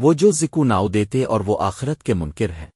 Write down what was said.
وہ جو ذکو ناؤ دیتے اور وہ آخرت کے منکر ہیں۔